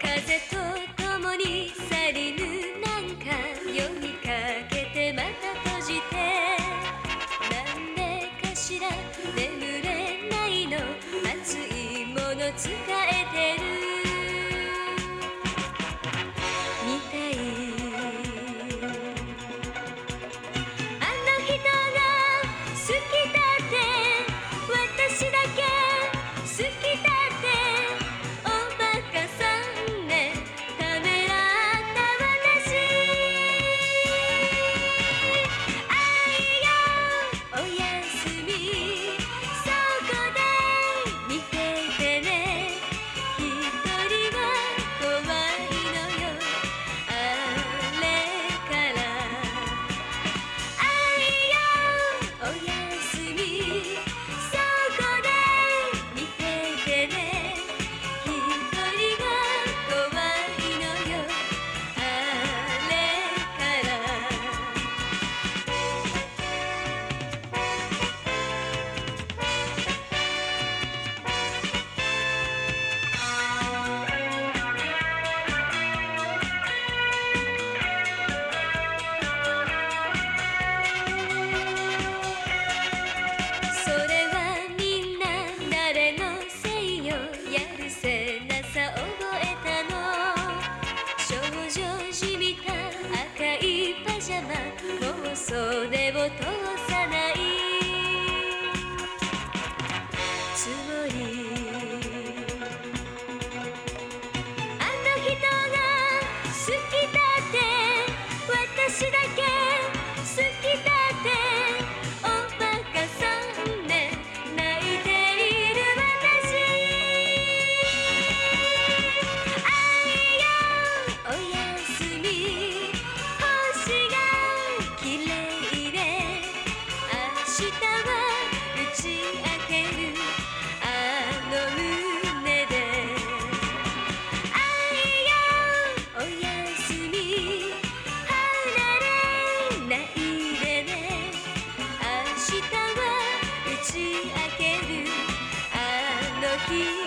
風と共に去りぬなんか読みかけ todo sale 明日は打ち明けるあの胸であいよおやすみ離れないでね明日は打ち明けるあの日